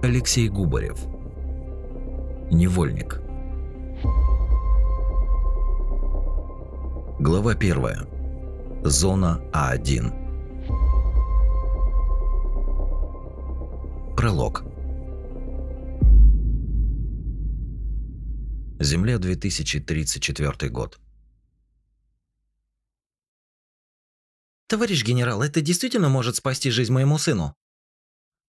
Алексей Губарев. Невольник. Глава 1. Зона А1. Пролог. Земля 2034 год. Товарищ генерал, это действительно может спасти жизнь моему сыну?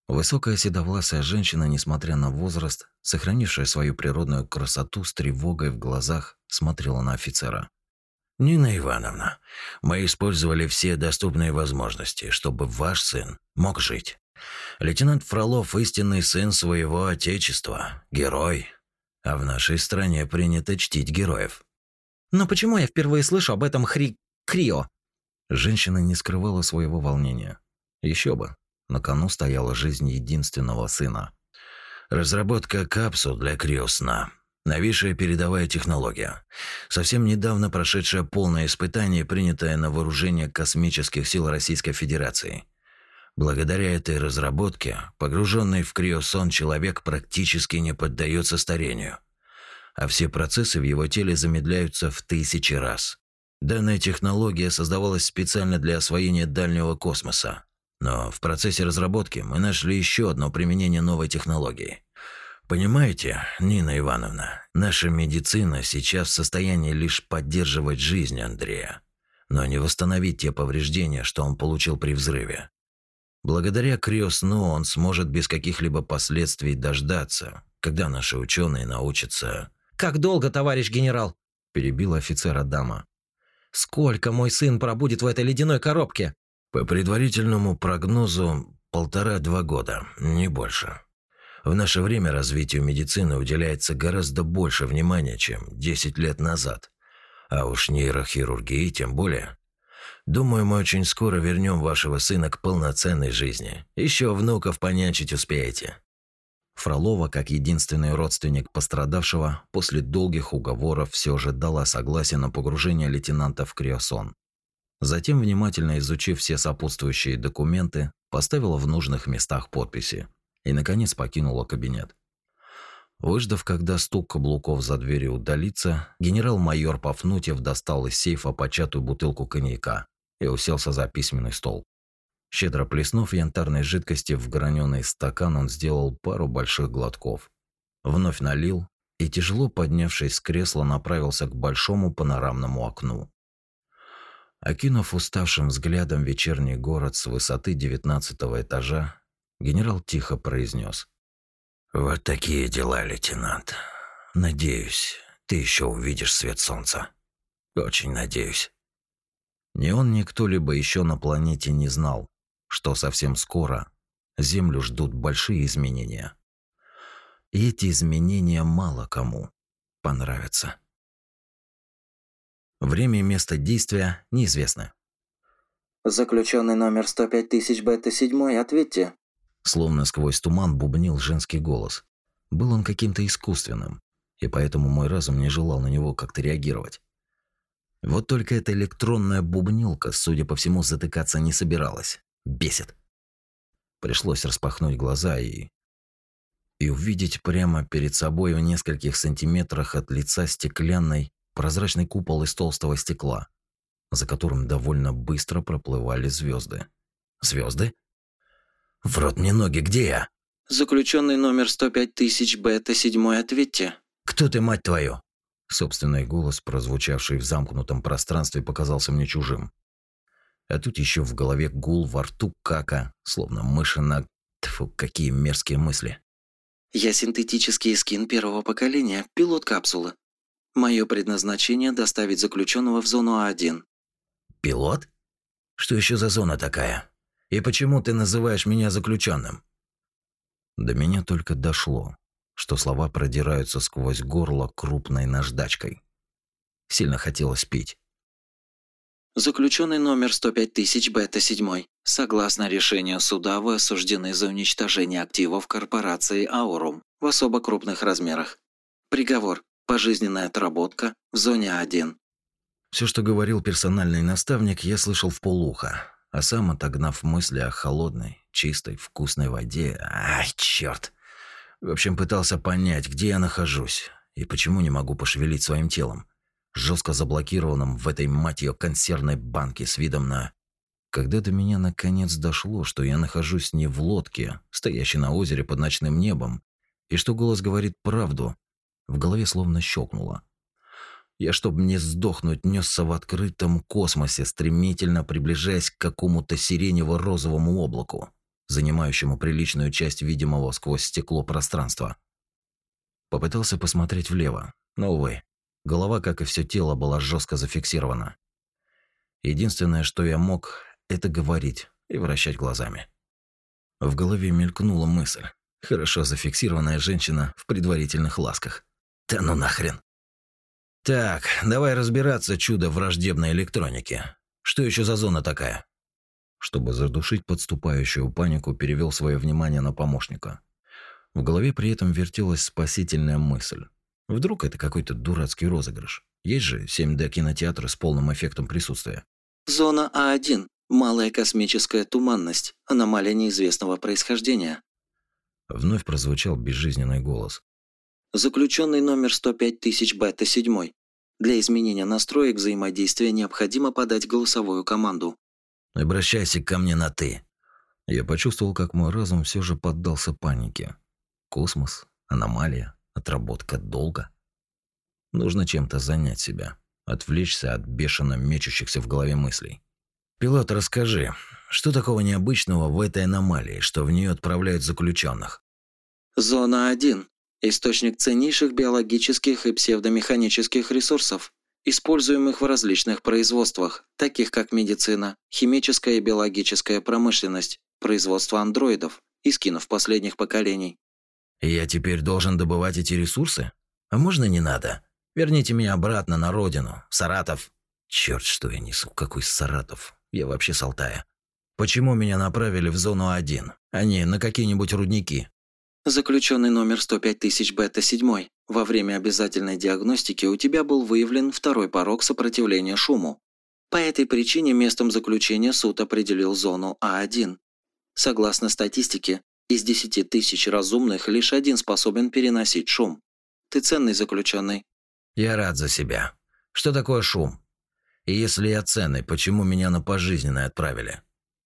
Высокая седовласая женщина, несмотря на возраст, сохранившая свою природную красоту с тревогой в глазах, смотрела на офицера. «Нина Ивановна, мы использовали все доступные возможности, чтобы ваш сын мог жить. Лейтенант Фролов – истинный сын своего отечества, герой. А в нашей стране принято чтить героев». «Но почему я впервые слышу об этом хри... Крио?» Женщина не скрывала своего волнения. Еще бы, на кону стояла жизнь единственного сына. Разработка капсул для криосна. Новейшая передовая технология. Совсем недавно прошедшее полное испытание, принятое на вооружение космических сил Российской Федерации. Благодаря этой разработке, погруженный в криосон человек практически не поддается старению, а все процессы в его теле замедляются в тысячи раз. Данная технология создавалась специально для освоения дальнего космоса. Но в процессе разработки мы нашли еще одно применение новой технологии. Понимаете, Нина Ивановна, наша медицина сейчас в состоянии лишь поддерживать жизнь Андрея, но не восстановить те повреждения, что он получил при взрыве. Благодаря криосну он сможет без каких-либо последствий дождаться, когда наши ученые научатся... «Как долго, товарищ генерал?» – перебил офицера дама. «Сколько мой сын пробудет в этой ледяной коробке?» По предварительному прогнозу, полтора-два года, не больше. В наше время развитию медицины уделяется гораздо больше внимания, чем 10 лет назад. А уж нейрохирургии тем более. Думаю, мы очень скоро вернем вашего сына к полноценной жизни. Еще внуков понянчить успеете. Фролова, как единственный родственник пострадавшего, после долгих уговоров все же дала согласие на погружение лейтенанта в криосон. Затем, внимательно изучив все сопутствующие документы, поставила в нужных местах подписи и, наконец, покинула кабинет. Выждав, когда стук каблуков за дверью удалится, генерал-майор Пафнутьев достал из сейфа початую бутылку коньяка и уселся за письменный стол. Щедро плеснув янтарной жидкости в граненый стакан, он сделал пару больших глотков. Вновь налил и, тяжело поднявшись с кресла, направился к большому панорамному окну. Окинув уставшим взглядом вечерний город с высоты девятнадцатого этажа, генерал тихо произнес: "Вот такие дела, лейтенант. Надеюсь, ты еще увидишь свет солнца. Очень надеюсь". Ни он, ни кто-либо еще на планете не знал, что совсем скоро Землю ждут большие изменения. И эти изменения мало кому понравятся. Время и место действия неизвестны. Заключенный номер 105 тысяч бета-7, ответьте. Словно сквозь туман бубнил женский голос. Был он каким-то искусственным, и поэтому мой разум не желал на него как-то реагировать. Вот только эта электронная бубнилка, судя по всему, затыкаться не собиралась. Бесит. Пришлось распахнуть глаза и... И увидеть прямо перед собой в нескольких сантиметрах от лица стеклянной, прозрачный купол из толстого стекла, за которым довольно быстро проплывали звезды. Звезды? В рот мне ноги, где я? Заключенный номер 105 тысяч бета 7 ответьте. Кто ты, мать твою? Собственный голос, прозвучавший в замкнутом пространстве, показался мне чужим. А тут еще в голове гул, во рту кака, словно мыши на... Тьфу, какие мерзкие мысли. Я синтетический скин первого поколения, пилот капсулы. Мое предназначение – доставить заключенного в зону А1. Пилот? Что еще за зона такая? И почему ты называешь меня заключенным? До меня только дошло, что слова продираются сквозь горло крупной наждачкой. Сильно хотелось пить. Заключенный номер 105 тысяч бета-7. Согласно решению суда, вы осуждены за уничтожение активов корпорации Аурум в особо крупных размерах. Приговор Пожизненная отработка в зоне 1. Все, что говорил персональный наставник, я слышал в полуха, а сам, отогнав мысли о холодной, чистой, вкусной воде, ай, черт, В общем, пытался понять, где я нахожусь и почему не могу пошевелить своим телом, жестко заблокированным в этой, мать ее, консервной банке с видом на... Когда до меня наконец дошло, что я нахожусь не в лодке, стоящей на озере под ночным небом, и что голос говорит правду, в голове словно щелкнуло. Я, чтобы не сдохнуть, несся в открытом космосе, стремительно приближаясь к какому-то сиренево-розовому облаку, занимающему приличную часть видимого сквозь стекло пространства. Попытался посмотреть влево, но, увы, голова, как и все тело, была жестко зафиксирована. Единственное, что я мог, это говорить и вращать глазами. В голове мелькнула мысль. Хорошо зафиксированная женщина в предварительных ласках. Да ну нахрен. Так, давай разбираться, чудо враждебной электроники. Что еще за зона такая? Чтобы задушить подступающую панику, перевел свое внимание на помощника. В голове при этом вертелась спасительная мысль. Вдруг это какой-то дурацкий розыгрыш? Есть же 7D кинотеатры с полным эффектом присутствия. Зона А1. Малая космическая туманность. Аномалия неизвестного происхождения. Вновь прозвучал безжизненный голос. Заключенный номер 105 тысяч бета-7. Для изменения настроек взаимодействия необходимо подать голосовую команду. «Обращайся ко мне на «ты». Я почувствовал, как мой разум все же поддался панике. Космос, аномалия, отработка долга. Нужно чем-то занять себя, отвлечься от бешено мечущихся в голове мыслей. «Пилот, расскажи, что такого необычного в этой аномалии, что в нее отправляют заключенных?» Зона 1. Источник ценнейших биологических и псевдомеханических ресурсов, используемых в различных производствах, таких как медицина, химическая и биологическая промышленность, производство андроидов и скинов последних поколений. «Я теперь должен добывать эти ресурсы? А можно не надо? Верните меня обратно на родину, в Саратов». Черт, что я несу, какой Саратов? Я вообще с Алтая. Почему меня направили в зону 1, а не на какие-нибудь рудники? Заключенный номер 105 тысяч бета-7. Во время обязательной диагностики у тебя был выявлен второй порог сопротивления шуму. По этой причине местом заключения суд определил зону А1. Согласно статистике, из 10 тысяч разумных лишь один способен переносить шум. Ты ценный заключенный. Я рад за себя. Что такое шум? И если я ценный, почему меня на пожизненное отправили?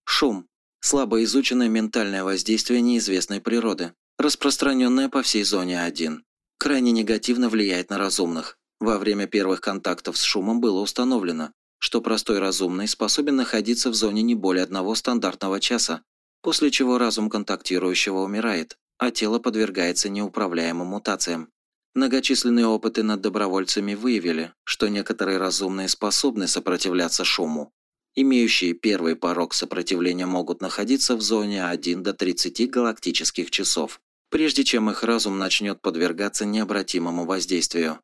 Шум. Слабо изученное ментальное воздействие неизвестной природы распространенная по всей зоне 1. Крайне негативно влияет на разумных. Во время первых контактов с шумом было установлено, что простой разумный способен находиться в зоне не более одного стандартного часа, после чего разум контактирующего умирает, а тело подвергается неуправляемым мутациям. Многочисленные опыты над добровольцами выявили, что некоторые разумные способны сопротивляться шуму. Имеющие первый порог сопротивления могут находиться в зоне 1 до 30 галактических часов прежде чем их разум начнет подвергаться необратимому воздействию.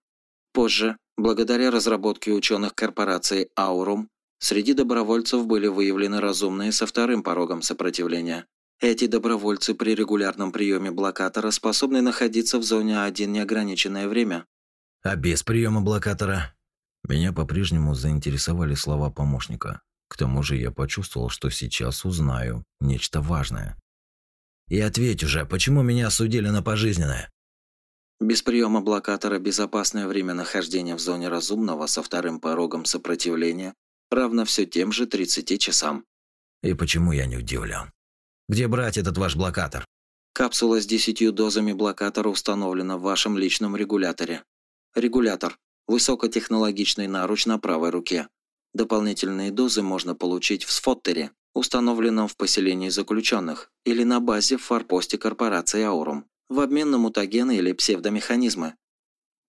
Позже, благодаря разработке ученых корпорации Аурум, среди добровольцев были выявлены разумные со вторым порогом сопротивления. Эти добровольцы при регулярном приеме блокатора способны находиться в зоне 1 неограниченное время. А без приема блокатора? Меня по-прежнему заинтересовали слова помощника. К тому же я почувствовал, что сейчас узнаю нечто важное. И ответь уже, почему меня осудили на пожизненное? Без приема блокатора безопасное время нахождения в зоне разумного со вторым порогом сопротивления равно все тем же 30 часам. И почему я не удивлен? Где брать этот ваш блокатор? Капсула с 10 дозами блокатора установлена в вашем личном регуляторе. Регулятор – высокотехнологичный наруч на правой руке. Дополнительные дозы можно получить в сфоттере, установленном в поселении заключенных, или на базе в форпосте корпорации Аурум, в обмен на мутагены или псевдомеханизмы.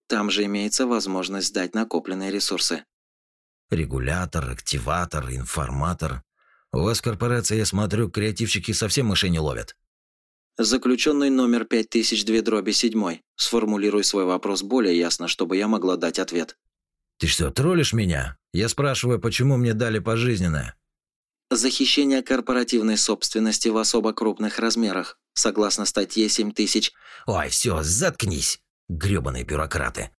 Там же имеется возможность сдать накопленные ресурсы. Регулятор, активатор, информатор. У вас корпорация, я смотрю, креативщики совсем мышей не ловят. Заключенный номер 5002 дроби 7. Сформулируй свой вопрос более ясно, чтобы я могла дать ответ. Ты что, троллишь меня? Я спрашиваю, почему мне дали пожизненное? Захищение корпоративной собственности в особо крупных размерах, согласно статье 7000. Ой, все, заткнись, грёбаные бюрократы.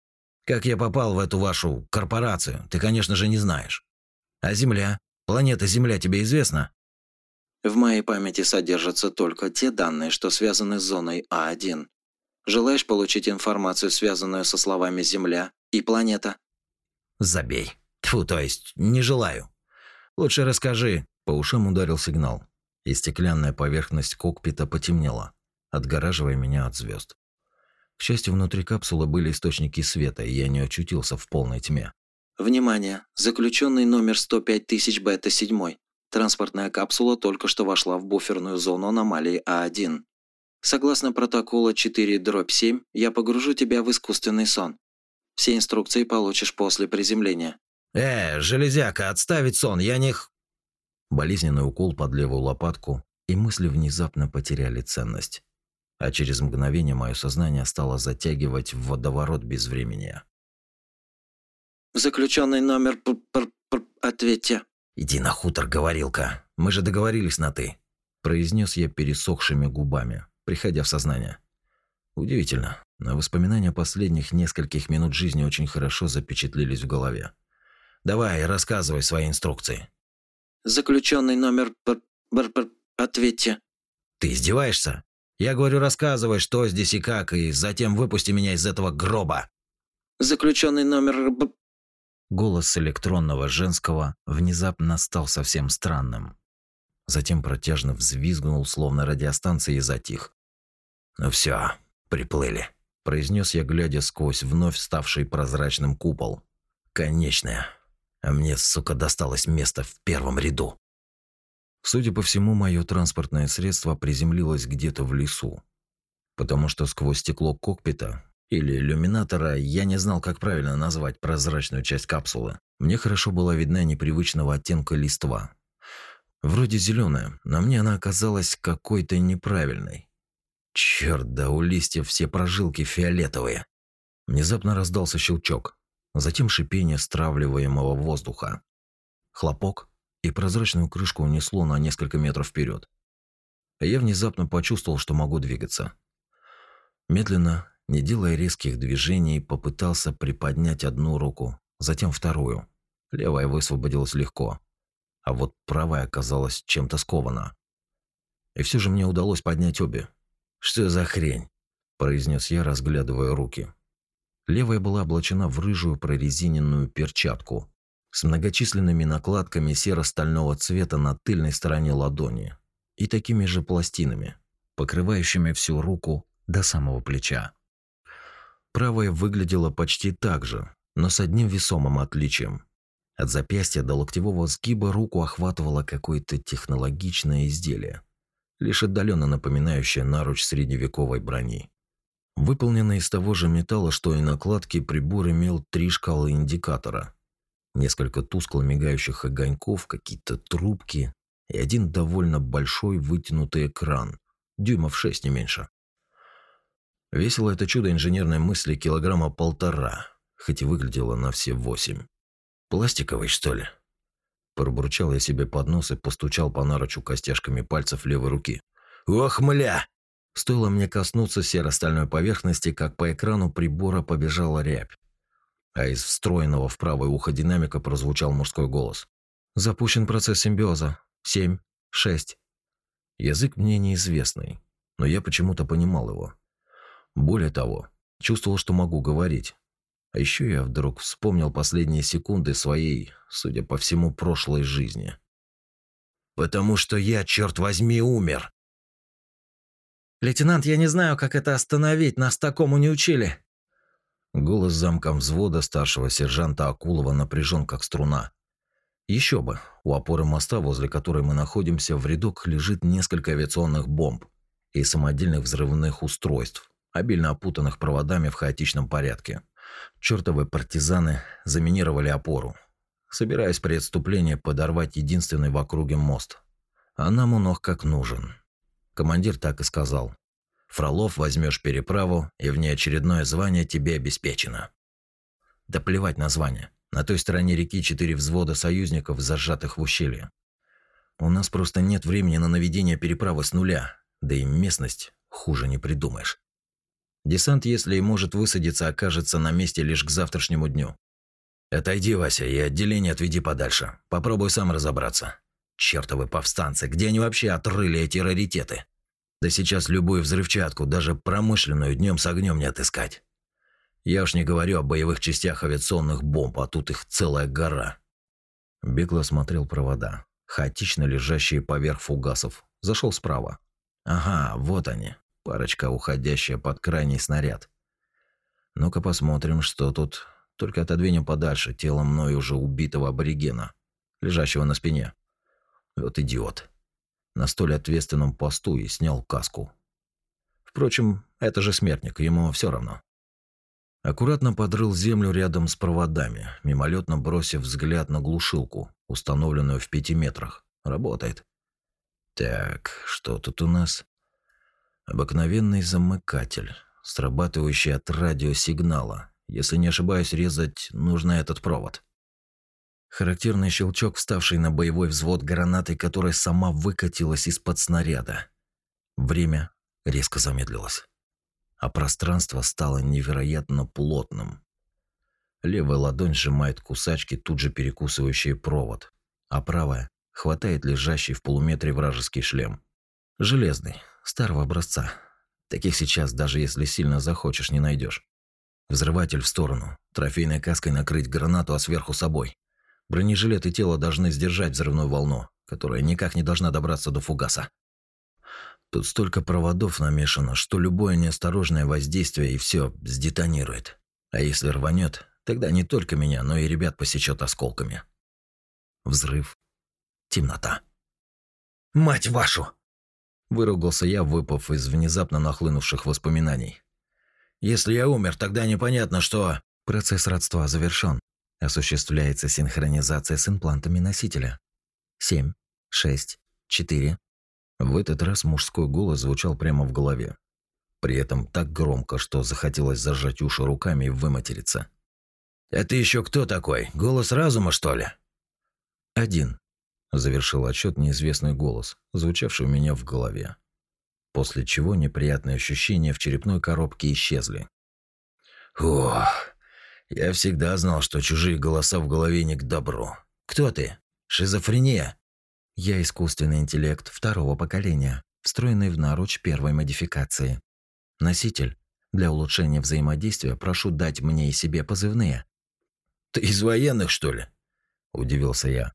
Как я попал в эту вашу корпорацию, ты, конечно же, не знаешь. А Земля? Планета Земля тебе известна? В моей памяти содержатся только те данные, что связаны с зоной А1. Желаешь получить информацию, связанную со словами «Земля» и «Планета»? Забей. Тьфу, то есть, не желаю. Лучше расскажи. По ушам ударил сигнал, и стеклянная поверхность кокпита потемнела, отгораживая меня от звезд. К счастью, внутри капсулы были источники света, и я не очутился в полной тьме. Внимание! Заключенный номер 105 тысяч бета-7. Транспортная капсула только что вошла в буферную зону аномалии А1. Согласно протоколу 4-7, я погружу тебя в искусственный сон. Все инструкции получишь после приземления. «Э, железяка, отставить сон, я не...» Болезненный укол под левую лопатку, и мысли внезапно потеряли ценность. А через мгновение мое сознание стало затягивать в водоворот безвремени. Заключенный номер п -п -п ответьте. Иди на хутор, говорилка. Мы же договорились на ты, произнес я пересохшими губами, приходя в сознание. Удивительно, но воспоминания последних нескольких минут жизни очень хорошо запечатлелись в голове. Давай, рассказывай свои инструкции. Заключенный номер п -п -п ответьте. Ты издеваешься? Я говорю, рассказывай, что здесь и как, и затем выпусти меня из этого гроба. Заключенный номер Б Голос электронного женского внезапно стал совсем странным. Затем протяжно взвизгнул, словно радиостанция, и затих. «Ну все, приплыли», – произнес я, глядя сквозь вновь ставший прозрачным купол. «Конечная. А мне, сука, досталось место в первом ряду». Судя по всему, мое транспортное средство приземлилось где-то в лесу, потому что сквозь стекло кокпита или иллюминатора, я не знал, как правильно назвать прозрачную часть капсулы. Мне хорошо была видна непривычного оттенка листва. Вроде зеленая, но мне она оказалась какой-то неправильной. Черт, да у листьев все прожилки фиолетовые. Внезапно раздался щелчок, затем шипение стравливаемого воздуха. Хлопок, и прозрачную крышку унесло на несколько метров вперед. Я внезапно почувствовал, что могу двигаться. Медленно, не делая резких движений, попытался приподнять одну руку, затем вторую. Левая высвободилась легко, а вот правая оказалась чем-то скована. И все же мне удалось поднять обе. «Что за хрень?» – произнес я, разглядывая руки. Левая была облачена в рыжую прорезиненную перчатку с многочисленными накладками серо-стального цвета на тыльной стороне ладони и такими же пластинами, покрывающими всю руку до самого плеча. Правая выглядела почти так же, но с одним весомым отличием. От запястья до локтевого сгиба руку охватывало какое-то технологичное изделие, лишь отдаленно напоминающее наруч средневековой брони. Выполненный из того же металла, что и накладки, прибор имел три шкалы индикатора, несколько тускло мигающих огоньков, какие-то трубки и один довольно большой вытянутый экран, дюймов шесть не меньше. Весило это чудо инженерной мысли килограмма полтора, хоть и выглядело на все восемь. «Пластиковый, что ли?» Пробурчал я себе под нос и постучал по наручу костяшками пальцев левой руки. «Ох, мля!» Стоило мне коснуться серо-стальной поверхности, как по экрану прибора побежала рябь. А из встроенного в правое ухо динамика прозвучал мужской голос. «Запущен процесс симбиоза. Семь. Шесть». Язык мне неизвестный, но я почему-то понимал его. Более того, чувствовал, что могу говорить. А еще я вдруг вспомнил последние секунды своей, судя по всему, прошлой жизни. «Потому что я, черт возьми, умер!» «Лейтенант, я не знаю, как это остановить, нас такому не учили!» Голос замком взвода старшего сержанта Акулова напряжен, как струна. Еще бы, у опоры моста, возле которой мы находимся, в рядок лежит несколько авиационных бомб и самодельных взрывных устройств, обильно опутанных проводами в хаотичном порядке. Чёртовы партизаны заминировали опору, собираясь при отступлении подорвать единственный в округе мост. А нам он ох как нужен. Командир так и сказал. Фролов возьмешь переправу, и внеочередное звание тебе обеспечено. Да плевать на звание. На той стороне реки четыре взвода союзников, зажатых в ущелье. У нас просто нет времени на наведение переправы с нуля, да и местность хуже не придумаешь. Десант, если и может высадиться, окажется на месте лишь к завтрашнему дню. Отойди, Вася, и отделение отведи подальше. Попробуй сам разобраться. Чёртовы повстанцы, где они вообще отрыли эти раритеты? Да сейчас любую взрывчатку, даже промышленную, днем с огнем не отыскать. Я уж не говорю о боевых частях авиационных бомб, а тут их целая гора. Бегло осмотрел провода, хаотично лежащие поверх фугасов. Зашел справа. Ага, вот они. Парочка, уходящая под крайний снаряд. Ну-ка посмотрим, что тут. Только отодвинем подальше тело мной уже убитого аборигена, лежащего на спине. Вот идиот на столь ответственном посту и снял каску. Впрочем, это же смертник, ему все равно. Аккуратно подрыл землю рядом с проводами, мимолетно бросив взгляд на глушилку, установленную в пяти метрах. Работает. Так, что тут у нас? Обыкновенный замыкатель, срабатывающий от радиосигнала. Если не ошибаюсь, резать нужно этот провод. Характерный щелчок, вставший на боевой взвод гранатой, которая сама выкатилась из-под снаряда. Время резко замедлилось, а пространство стало невероятно плотным. Левая ладонь сжимает кусачки, тут же перекусывающие провод, а правая хватает лежащий в полуметре вражеский шлем. Железный, старого образца. Таких сейчас, даже если сильно захочешь, не найдешь. Взрыватель в сторону, трофейной каской накрыть гранату, а сверху собой. Бронежилет и тело должны сдержать взрывную волну, которая никак не должна добраться до фугаса. Тут столько проводов намешано, что любое неосторожное воздействие и все сдетонирует. А если рванет, тогда не только меня, но и ребят посечет осколками. Взрыв. Темнота. «Мать вашу!» Выругался я, выпав из внезапно нахлынувших воспоминаний. «Если я умер, тогда непонятно, что...» Процесс родства завершен. Осуществляется синхронизация с имплантами носителя. Семь, шесть, четыре. В этот раз мужской голос звучал прямо в голове. При этом так громко, что захотелось зажать уши руками и выматериться. «Это еще кто такой? Голос разума, что ли?» «Один», – завершил отчет неизвестный голос, звучавший у меня в голове. После чего неприятные ощущения в черепной коробке исчезли. «Ох, я всегда знал, что чужие голоса в голове не к добру. Кто ты? Шизофрения? Я искусственный интеллект второго поколения, встроенный в наруч первой модификации. Носитель. Для улучшения взаимодействия прошу дать мне и себе позывные. Ты из военных, что ли? Удивился я.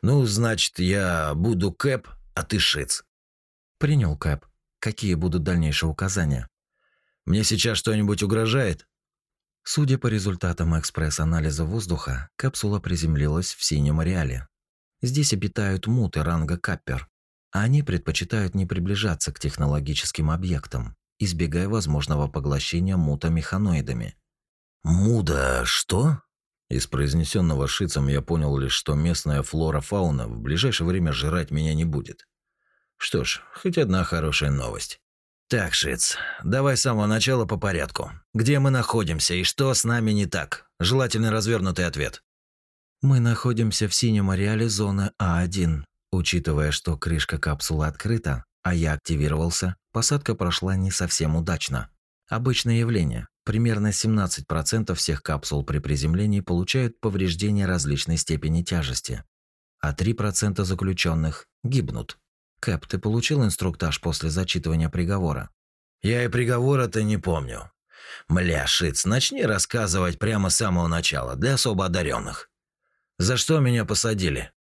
Ну, значит, я буду Кэп, а ты Шиц. Принял Кэп. Какие будут дальнейшие указания? Мне сейчас что-нибудь угрожает? Судя по результатам экспресс-анализа воздуха, капсула приземлилась в синем ареале. Здесь обитают муты ранга Каппер, а они предпочитают не приближаться к технологическим объектам, избегая возможного поглощения мута-механоидами. «Муда что?» Из произнесенного шицем я понял лишь, что местная флора-фауна в ближайшее время жрать меня не будет. Что ж, хоть одна хорошая новость. Так, Шиц, давай с самого начала по порядку. Где мы находимся и что с нами не так? Желательно развернутый ответ. Мы находимся в синем ареале зоны А1. Учитывая, что крышка капсулы открыта, а я активировался, посадка прошла не совсем удачно. Обычное явление. Примерно 17% всех капсул при приземлении получают повреждения различной степени тяжести, а 3% заключенных гибнут. Кэп, ты получил инструктаж после зачитывания приговора? Я и приговора-то не помню. Мля, Шиц, начни рассказывать прямо с самого начала, для особо одаренных. За что меня посадили?